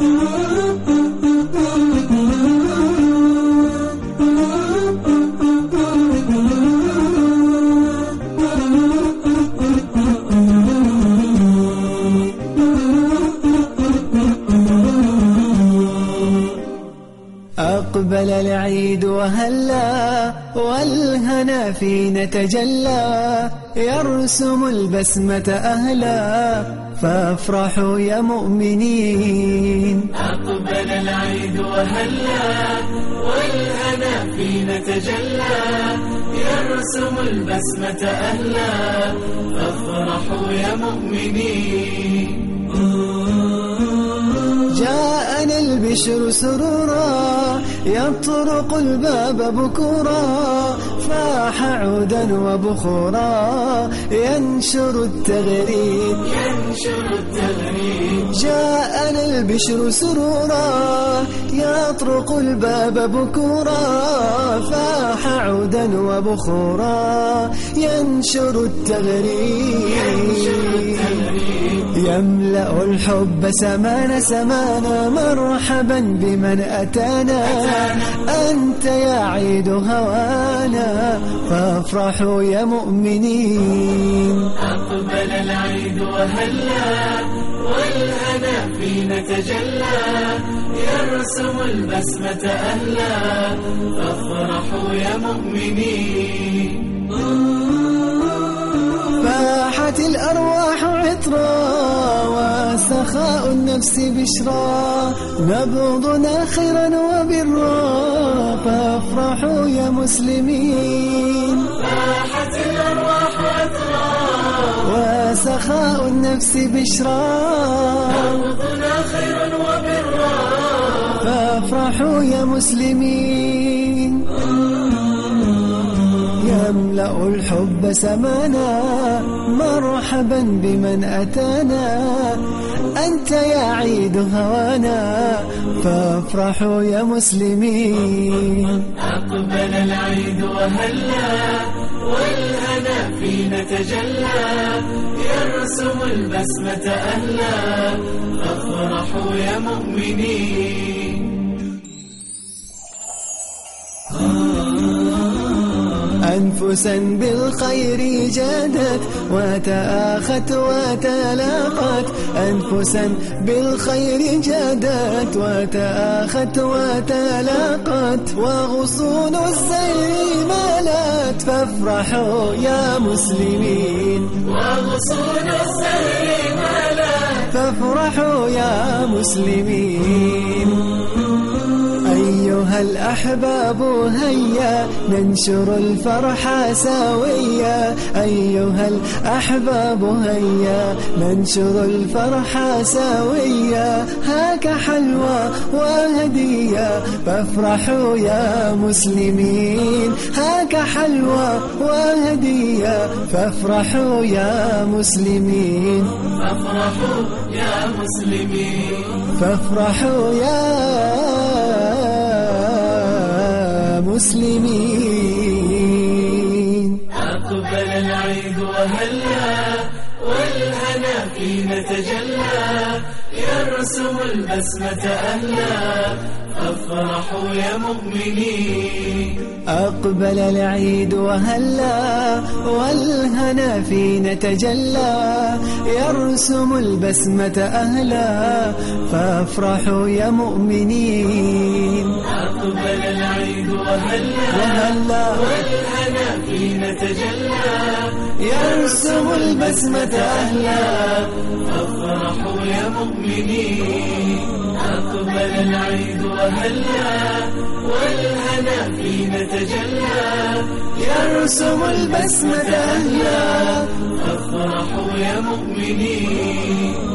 Ooh. أقبل العيد وهلا والهنا فينا تجلى يرسم البسمة أهلا فافرحوا يا مؤمنين. أقبل العيد وهلا والهنا فينا تجلى يرسم البسمة أهلا فافرحوا يا مؤمنين. البشر سرورا يطرق الباب بكورا فاح عودا وبخورا ينشر التغريد ينشر التغريد جاءنا البشر سرورا يطرق الباب بكورا فاح عودا وبخورا ينشر التغريد يملأ الحب سمانا سمانا مرحبا بمن أتانا. أنت يا عيد هوانا فافرحوا يا مؤمنين. أقبل العيد وهلا. والهنا فينا تجلى يرسم البسمة أهلا فافرحوا يا مؤمنين فاحت الأرواح عطرا وسخاء النفس بشرا. نبضنا خيرا وبرا. فافرحوا يا مسلمين. فاحت الأرواح عطرا وسخاء النفس بشرا نبضنا خيرا وبرا. فافرحوا يا مسلمين. يملأ الحب سمانا مرحبا بمن أتانا. أنت يا عيد هوانا فافرحوا يا مسلمين. أقبل العيد وهلا والهنا فينا تجلى يرسم البسمة أهلا فافرحوا يا مؤمنين. أنفسا بالخير جادت وتآخت وتلاقت. أنفسا بالخير جادت وتآخت وتلاقت. وغصون السير فافرحوا يا مسلمين. وغصون السهر مالا فافرحوا يا مسلمين. الأحباب هيا ننشر الفرح سويا. أيها الأحباب هيا ننشر الفرح سويا. هاك حلوى وهدية فافرحوا يا مسلمين. هاك حلوى وهدية فافرحوا يا مسلمين. فافرحوا يا مسلمين. فافرحوا يا مسلمين أقبل العيد وهلا. والهنا فينا تجلى يرسم البسمة أهلا فافرحوا يا مؤمنين. أقبل العيد وهلا والهنا فينا تجلى يرسم البسمة أهلا. فافرحوا يا مؤمنين. أقبل العيد وهلا وهلا. والهنا فينا تجلى يرسم البسمة أهلا. فافرحوا يا مؤمنين. أقبل العيد وهلا. والهنا فينا تجلى. يرسم البسمة أهلا. فافرحوا يا مؤمنين.